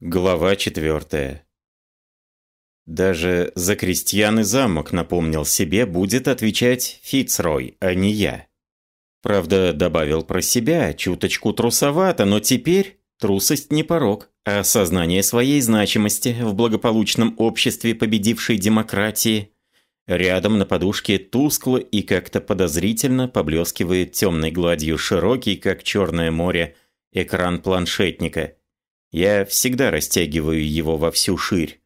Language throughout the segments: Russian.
Глава четвертая. Даже за крестьян и замок, напомнил себе, будет отвечать Фицрой, а не я. Правда, добавил про себя, чуточку трусовато, но теперь трусость не порог, а осознание своей значимости в благополучном обществе победившей демократии. Рядом на подушке тускло и как-то подозрительно поблескивает темной гладью широкий, как черное море, экран планшетника – я всегда растягиваю его во всю ширь.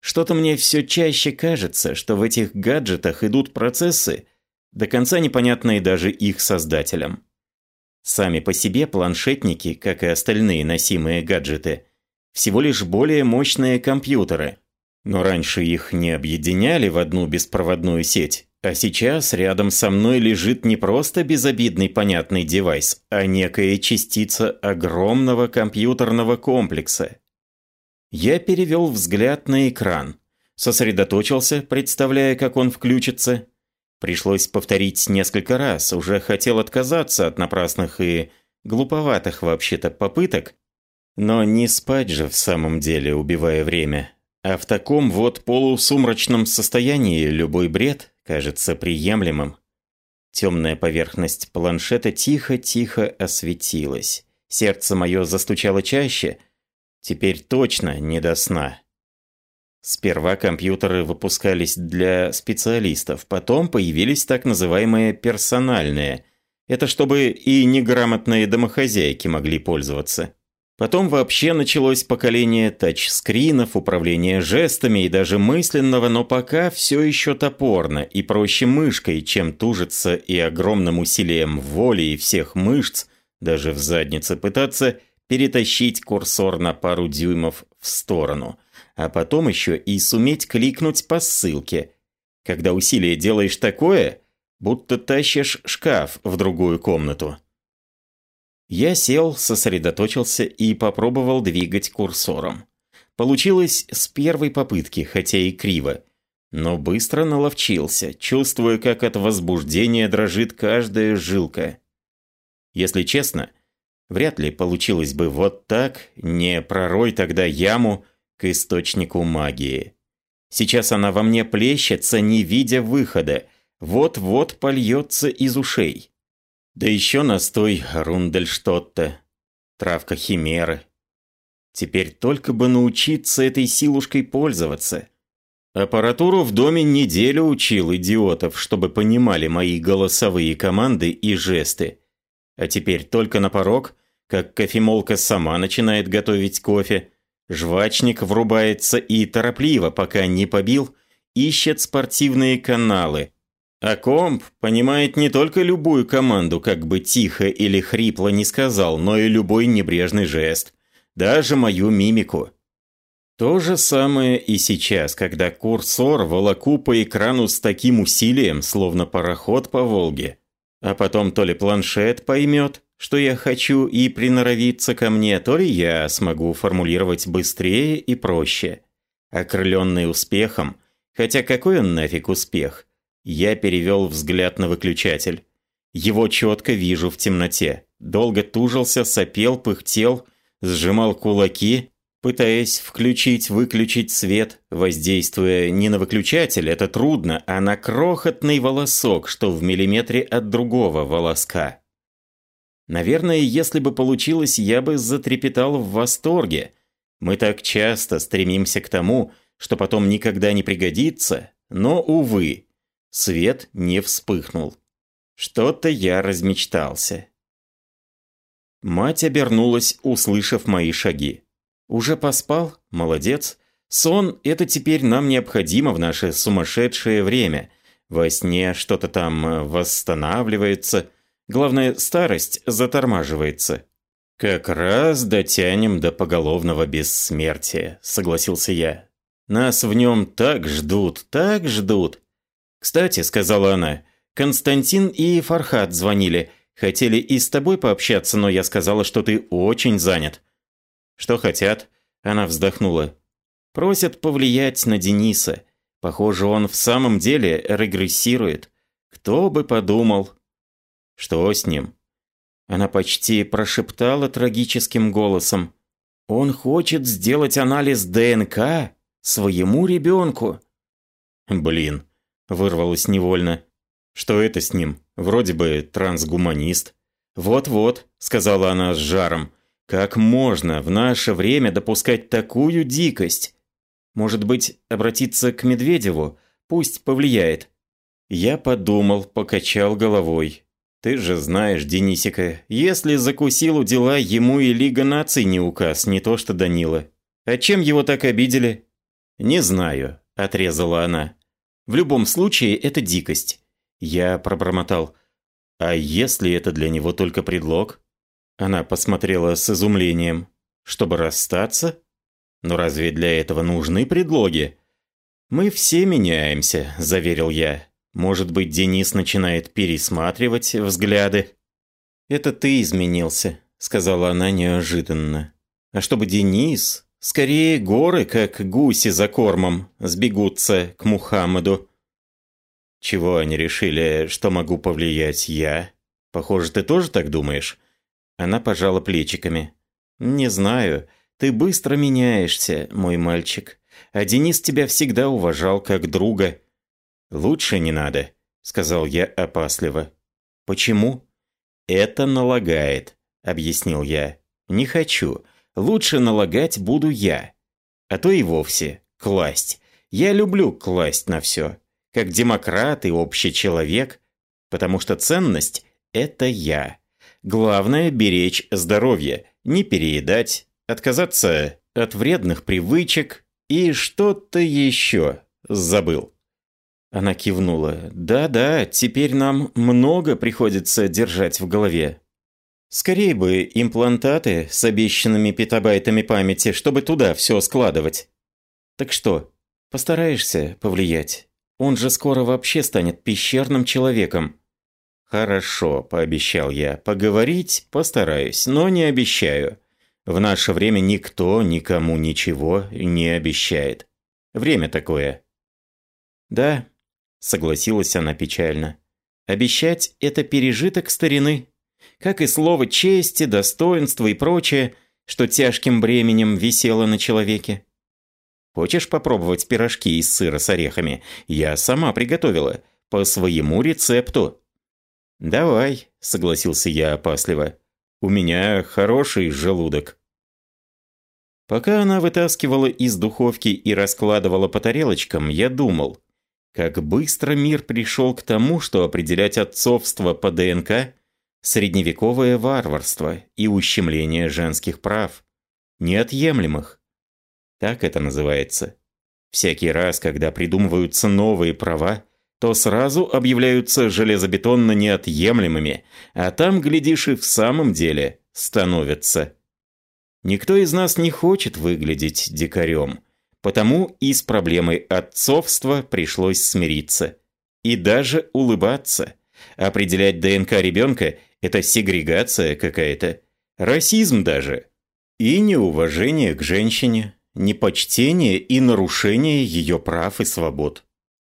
Что-то мне все чаще кажется, что в этих гаджетах идут процессы, до конца непонятные даже их создателям. Сами по себе планшетники, как и остальные носимые гаджеты, всего лишь более мощные компьютеры. Но раньше их не объединяли в одну беспроводную сеть, а сейчас рядом со мной лежит не просто безобидный понятный девайс, а некая частица огромного компьютерного комплекса. Я перевел взгляд на экран, сосредоточился, представляя, как он включится. Пришлось повторить несколько раз, уже хотел отказаться от напрасных и глуповатых вообще-то попыток, но не спать же в самом деле, убивая время. А в таком вот полусумрачном состоянии любой бред кажется приемлемым. Темная поверхность планшета тихо-тихо осветилась. Сердце мое застучало чаще. Теперь точно не до сна. Сперва компьютеры выпускались для специалистов, потом появились так называемые персональные. Это чтобы и неграмотные домохозяйки могли пользоваться. Потом вообще началось поколение тачскринов, управления жестами и даже мысленного, но пока все еще топорно и проще мышкой, чем тужиться и огромным усилием воли и всех мышц, даже в заднице пытаться перетащить курсор на пару дюймов в сторону, а потом еще и суметь кликнуть по ссылке. Когда усилие делаешь такое, будто тащишь шкаф в другую комнату. Я сел, сосредоточился и попробовал двигать курсором. Получилось с первой попытки, хотя и криво. Но быстро наловчился, чувствуя, как от возбуждения дрожит каждая жилка. Если честно, вряд ли получилось бы вот так, не пророй тогда яму к источнику магии. Сейчас она во мне плещется, не видя выхода, вот-вот польется из ушей. Да еще настой Рундельштотта, травка химеры. Теперь только бы научиться этой силушкой пользоваться. Аппаратуру в доме неделю учил идиотов, чтобы понимали мои голосовые команды и жесты. А теперь только на порог, как кофемолка сама начинает готовить кофе, жвачник врубается и торопливо, пока не побил, ищет спортивные каналы, а комп понимает не только любую команду, как бы тихо или хрипло не сказал, но и любой небрежный жест, даже мою мимику. То же самое и сейчас, когда курсор волоку по экрану с таким усилием, словно пароход по Волге. А потом то ли планшет поймет, что я хочу и приноровиться ко мне, то ли я смогу формулировать быстрее и проще. Окрыленный успехом, хотя какой он нафиг успех – я перевел взгляд на выключатель. Его четко вижу в темноте. Долго тужился, сопел, пыхтел, сжимал кулаки, пытаясь включить-выключить свет, воздействуя не на выключатель, это трудно, а на крохотный волосок, что в миллиметре от другого волоска. Наверное, если бы получилось, я бы затрепетал в восторге. Мы так часто стремимся к тому, что потом никогда не пригодится, но, увы, Свет не вспыхнул. Что-то я размечтался. Мать обернулась, услышав мои шаги. «Уже поспал? Молодец. Сон – это теперь нам необходимо в наше сумасшедшее время. Во сне что-то там э, восстанавливается. Главное, старость затормаживается». «Как раз дотянем до поголовного бессмертия», – согласился я. «Нас в нем так ждут, так ждут. «Кстати», — сказала она, — «Константин и Фархат звонили. Хотели и с тобой пообщаться, но я сказала, что ты очень занят». «Что хотят?» — она вздохнула. «Просят повлиять на Дениса. Похоже, он в самом деле регрессирует. Кто бы подумал». «Что с ним?» Она почти прошептала трагическим голосом. Он хочет сделать анализ ДНК своему ребенку. Блин, вырвалось невольно. Что это с ним? Вроде бы трансгуманист. Вот-вот, сказала она с жаром. Как можно в наше время допускать такую дикость? Может быть, обратиться к Медведеву? Пусть повлияет. Я подумал, покачал головой. Ты же знаешь, Денисика, если закусил у дела, ему и Лига наций не указ, не то что Данила. А чем его так обидели? Не знаю, отрезала она. В любом случае, это дикость. Я пробормотал. А если это для него только предлог? Она посмотрела с изумлением. Чтобы расстаться? Но разве для этого нужны предлоги? Мы все меняемся, заверил я. Может быть, Денис начинает пересматривать взгляды. «Это ты изменился», — сказала она неожиданно. «А чтобы Денис, скорее горы, как гуси за кормом, сбегутся к Мухаммаду». «Чего они решили, что могу повлиять я? Похоже, ты тоже так думаешь?» Она пожала плечиками. «Не знаю. Ты быстро меняешься, мой мальчик. А Денис тебя всегда уважал как друга». «Лучше не надо», — сказал я опасливо. «Почему?» «Это налагает», — объяснил я. «Не хочу. Лучше налагать буду я. А то и вовсе класть. Я люблю класть на все. Как демократ и общий человек. Потому что ценность — это я. Главное — беречь здоровье, не переедать, отказаться от вредных привычек и что-то еще забыл. Она кивнула. «Да-да, теперь нам много приходится держать в голове. Скорее бы имплантаты с обещанными петабайтами памяти, чтобы туда все складывать. Так что, постараешься повлиять? Он же скоро вообще станет пещерным человеком». «Хорошо», – пообещал я. «Поговорить постараюсь, но не обещаю. В наше время никто никому ничего не обещает. Время такое». «Да, согласилась она печально. Обещать – это пережиток старины. Как и слово чести, достоинства и прочее, что тяжким бременем висело на человеке. Хочешь попробовать пирожки из сыра с орехами? Я сама приготовила, по своему рецепту. «Давай», – согласился я опасливо. «У меня хороший желудок». Пока она вытаскивала из духовки и раскладывала по тарелочкам, я думал, как быстро мир пришел к тому, что определять отцовство по ДНК – средневековое варварство и ущемление женских прав. Неотъемлемых. Так это называется. Всякий раз, когда придумываются новые права, то сразу объявляются железобетонно неотъемлемыми, а там, глядишь, и в самом деле становятся. Никто из нас не хочет выглядеть дикарем – Потому и с проблемой отцовства пришлось смириться. И даже улыбаться. Определять ДНК ребенка – это сегрегация какая-то. Расизм даже. И неуважение к женщине, непочтение и нарушение ее прав и свобод.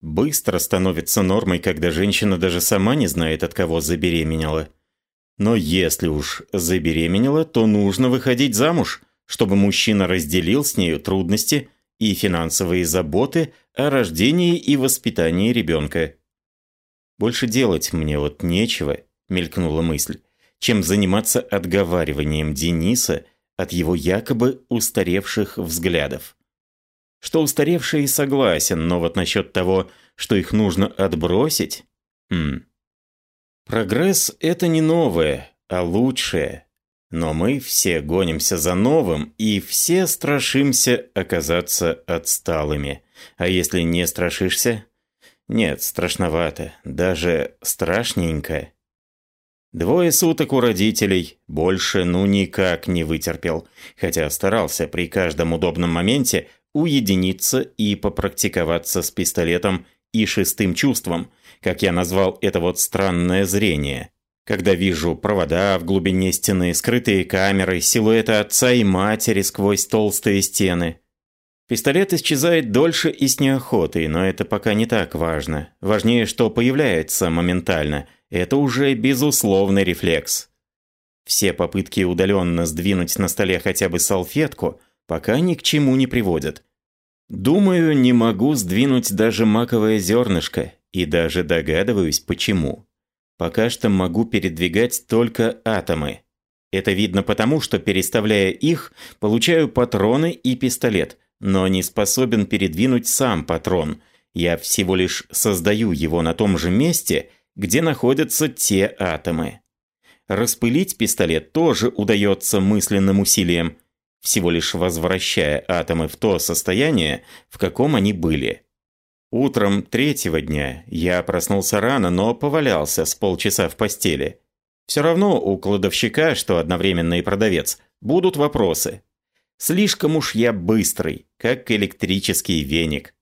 Быстро становится нормой, когда женщина даже сама не знает, от кого забеременела. Но если уж забеременела, то нужно выходить замуж, чтобы мужчина разделил с нею трудности и финансовые заботы о рождении и воспитании ребенка. «Больше делать мне вот нечего», – мелькнула мысль, чем заниматься отговариванием Дениса от его якобы устаревших взглядов. Что устаревший согласен, но вот насчет того, что их нужно отбросить... Хм. Прогресс – это не новое, а лучшее. Но мы все гонимся за новым, и все страшимся оказаться отсталыми. А если не страшишься? Нет, страшновато, даже страшненько. Двое суток у родителей, больше ну никак не вытерпел, хотя старался при каждом удобном моменте уединиться и попрактиковаться с пистолетом и шестым чувством, как я назвал это вот странное зрение когда вижу провода в глубине стены, скрытые камеры, силуэты отца и матери сквозь толстые стены. Пистолет исчезает дольше и с неохотой, но это пока не так важно. Важнее, что появляется моментально. Это уже безусловный рефлекс. Все попытки удаленно сдвинуть на столе хотя бы салфетку пока ни к чему не приводят. Думаю, не могу сдвинуть даже маковое зернышко, и даже догадываюсь, почему. Пока что могу передвигать только атомы. Это видно потому, что переставляя их, получаю патроны и пистолет, но не способен передвинуть сам патрон. Я всего лишь создаю его на том же месте, где находятся те атомы. Распылить пистолет тоже удается мысленным усилием, всего лишь возвращая атомы в то состояние, в каком они были. Утром третьего дня я проснулся рано, но повалялся с полчаса в постели. Все равно у кладовщика, что одновременно и продавец, будут вопросы. Слишком уж я быстрый, как электрический веник.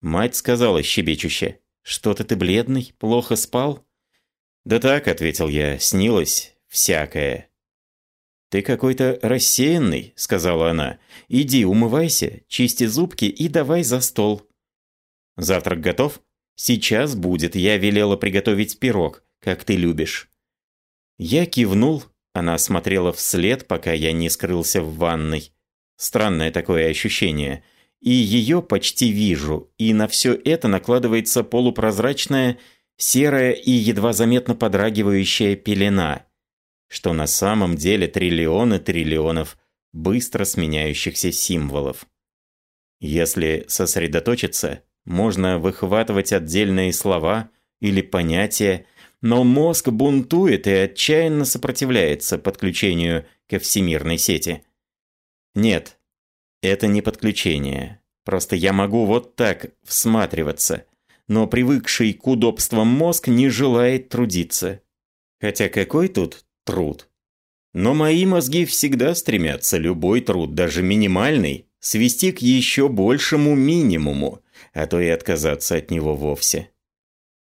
Мать сказала щебечуще, «Что-то ты бледный, плохо спал?» «Да так», — ответил я, — «снилось всякое». «Ты какой-то рассеянный», — сказала она. «Иди умывайся, чисти зубки и давай за стол». Завтрак готов? Сейчас будет. Я велела приготовить пирог, как ты любишь. Я кивнул. Она смотрела вслед, пока я не скрылся в ванной. Странное такое ощущение. И ее почти вижу, и на все это накладывается полупрозрачная, серая и едва заметно подрагивающая пелена, что на самом деле триллионы триллионов быстро сменяющихся символов. Если сосредоточиться, можно выхватывать отдельные слова или понятия, но мозг бунтует и отчаянно сопротивляется подключению ко всемирной сети. Нет, это не подключение. Просто я могу вот так всматриваться, но привыкший к удобствам мозг не желает трудиться. Хотя какой тут труд? Но мои мозги всегда стремятся любой труд, даже минимальный, свести к еще большему минимуму, а то и отказаться от него вовсе.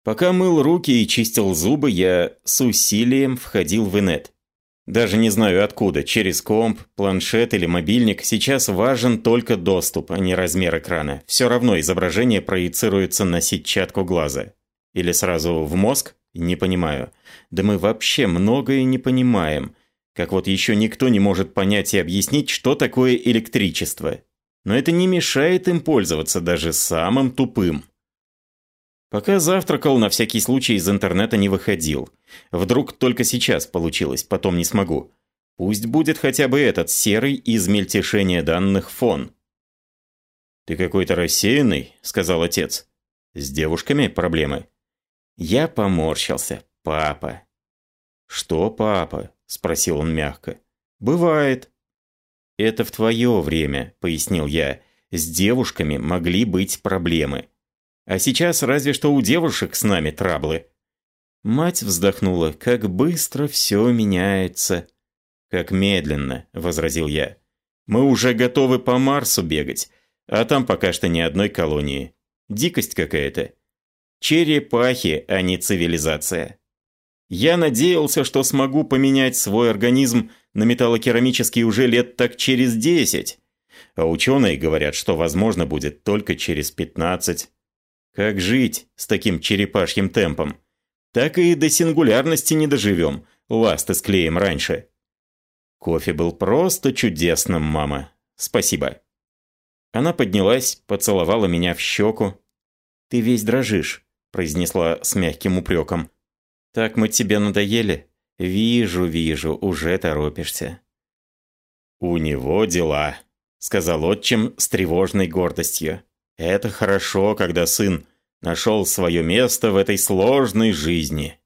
Пока мыл руки и чистил зубы, я с усилием входил в инет. Даже не знаю откуда, через комп, планшет или мобильник, сейчас важен только доступ, а не размер экрана. Все равно изображение проецируется на сетчатку глаза. Или сразу в мозг? Не понимаю. Да мы вообще многое не понимаем. Как вот еще никто не может понять и объяснить, что такое электричество. Но это не мешает им пользоваться даже самым тупым. Пока завтракал, на всякий случай из интернета не выходил. Вдруг только сейчас получилось, потом не смогу. Пусть будет хотя бы этот серый из мельтешения данных фон. «Ты какой-то рассеянный», — сказал отец. «С девушками проблемы?» Я поморщился. «Папа». «Что, папа?» – спросил он мягко. «Бывает». «Это в твое время», – пояснил я. «С девушками могли быть проблемы. А сейчас разве что у девушек с нами траблы». Мать вздохнула. «Как быстро все меняется». «Как медленно», – возразил я. «Мы уже готовы по Марсу бегать, а там пока что ни одной колонии. Дикость какая-то. Черепахи, а не цивилизация». Я надеялся, что смогу поменять свой организм на металлокерамический уже лет так через 10. А ученые говорят, что возможно будет только через 15. Как жить с таким черепашьим темпом? Так и до сингулярности не доживем, ласты склеим раньше. Кофе был просто чудесным, мама. Спасибо. Она поднялась, поцеловала меня в щеку. «Ты весь дрожишь», – произнесла с мягким упреком. Так мы тебе надоели? Вижу, вижу, уже торопишься. У него дела, сказал отчим с тревожной гордостью. Это хорошо, когда сын нашел свое место в этой сложной жизни.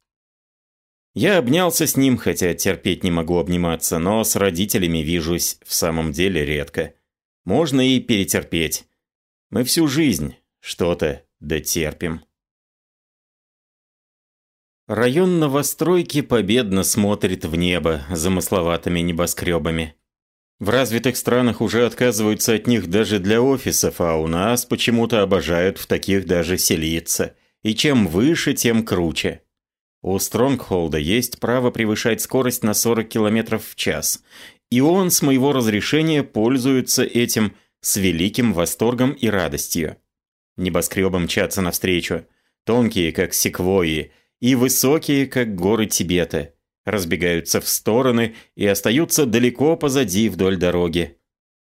Я обнялся с ним, хотя терпеть не могу обниматься, но с родителями вижусь в самом деле редко. Можно и перетерпеть. Мы всю жизнь что-то дотерпим. Район новостройки победно смотрит в небо замысловатыми небоскребами. В развитых странах уже отказываются от них даже для офисов, а у нас почему-то обожают в таких даже селиться. И чем выше, тем круче. У Стронгхолда есть право превышать скорость на 40 км в час. И он с моего разрешения пользуется этим с великим восторгом и радостью. Небоскребы мчатся навстречу. Тонкие, как секвойи, и высокие, как горы Тибета. Разбегаются в стороны и остаются далеко позади вдоль дороги.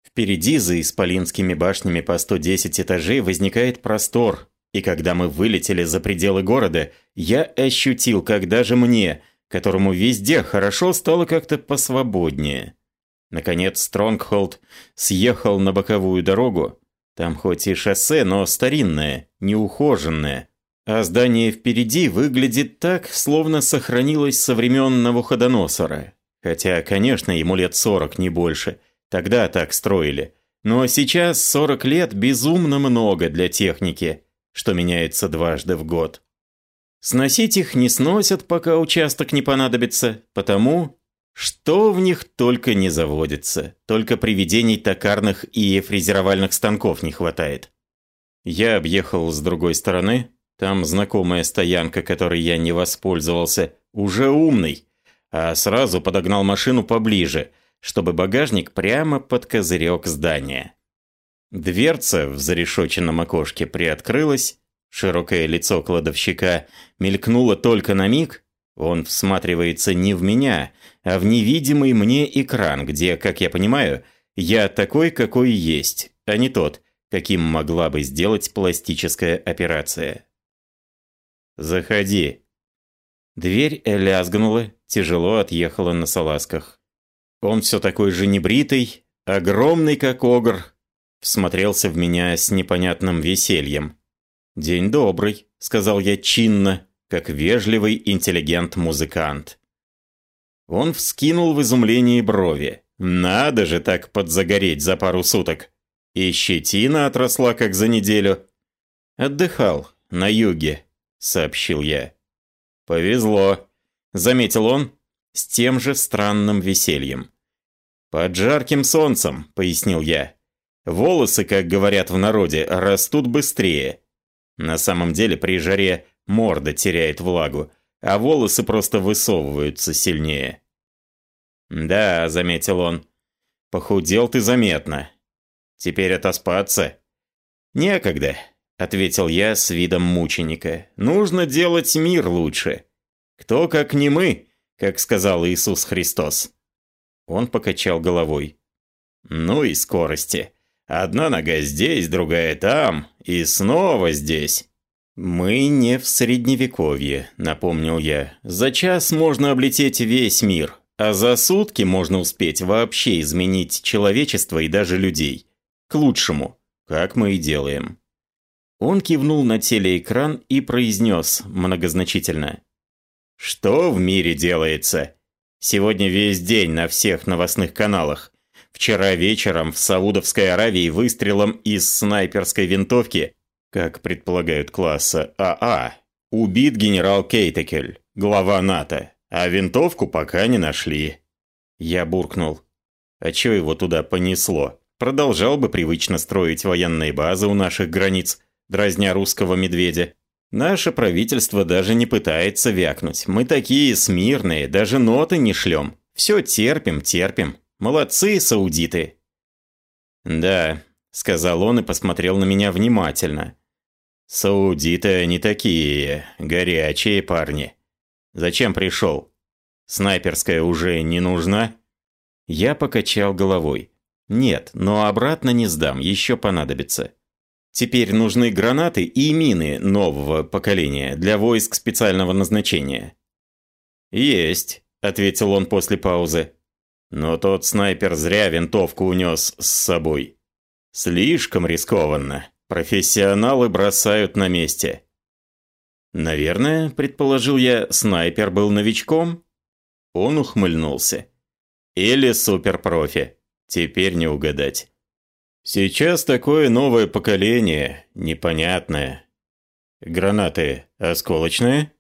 Впереди за исполинскими башнями по 110 этажей возникает простор, и когда мы вылетели за пределы города, я ощутил, как даже мне, которому везде хорошо, стало как-то посвободнее. Наконец Стронгхолд съехал на боковую дорогу. Там хоть и шоссе, но старинное, неухоженное. А здание впереди выглядит так, словно сохранилось со времен Навуходоносора. Хотя, конечно, ему лет сорок, не больше. Тогда так строили. Но сейчас 40 лет безумно много для техники что меняется дважды в год. Сносить их не сносят, пока участок не понадобится, потому что в них только не заводится, только приведений токарных и фрезеровальных станков не хватает. Я объехал с другой стороны, там знакомая стоянка, которой я не воспользовался, уже умный, а сразу подогнал машину поближе, чтобы багажник прямо под козырек здания. Дверца в зарешоченном окошке приоткрылась, широкое лицо кладовщика мелькнуло только на миг, он всматривается не в меня, а в невидимый мне экран, где, как я понимаю, я такой, какой есть, а не тот, каким могла бы сделать пластическая операция. «Заходи». Дверь лязгнула, тяжело отъехала на салазках. Он все такой же небритый, огромный как огр, всмотрелся в меня с непонятным весельем. «День добрый», — сказал я чинно, как вежливый интеллигент-музыкант. Он вскинул в изумлении брови. «Надо же так подзагореть за пару суток!» И щетина отросла, как за неделю. «Отдыхал, на юге», — сообщил я. «Повезло», — заметил он с тем же странным весельем. «Под жарким солнцем», — пояснил я. Волосы, как говорят в народе, растут быстрее. На самом деле при жаре морда теряет влагу, а волосы просто высовываются сильнее. «Да», — заметил он, — «похудел ты заметно. Теперь отоспаться?» «Некогда», — ответил я с видом мученика. «Нужно делать мир лучше. Кто, как не мы, как сказал Иисус Христос». Он покачал головой. «Ну и скорости. Одна нога здесь, другая там, и снова здесь. «Мы не в Средневековье», — напомнил я. «За час можно облететь весь мир, а за сутки можно успеть вообще изменить человечество и даже людей. К лучшему, как мы и делаем». Он кивнул на телеэкран и произнес многозначительно. «Что в мире делается? Сегодня весь день на всех новостных каналах. Вчера вечером в Саудовской Аравии выстрелом из снайперской винтовки, как предполагают класса АА, а, убит генерал Кейтекель, глава НАТО, а винтовку пока не нашли. Я буркнул. А чё его туда понесло? Продолжал бы привычно строить военные базы у наших границ, дразня русского медведя. Наше правительство даже не пытается вякнуть. Мы такие смирные, даже ноты не шлем. Все терпим, терпим. Молодцы, саудиты!» «Да», — сказал он и посмотрел на меня внимательно. «Саудиты они такие, горячие парни. Зачем пришел? Снайперская уже не нужна?» Я покачал головой. «Нет, но обратно не сдам, еще понадобится. Теперь нужны гранаты и мины нового поколения для войск специального назначения». «Есть», — ответил он после паузы. Но тот снайпер зря винтовку унес с собой. Слишком рискованно. Профессионалы бросают на месте. Наверное, предположил я, снайпер был новичком. Он ухмыльнулся. Или суперпрофи. Теперь не угадать. Сейчас такое новое поколение, непонятное. Гранаты осколочные?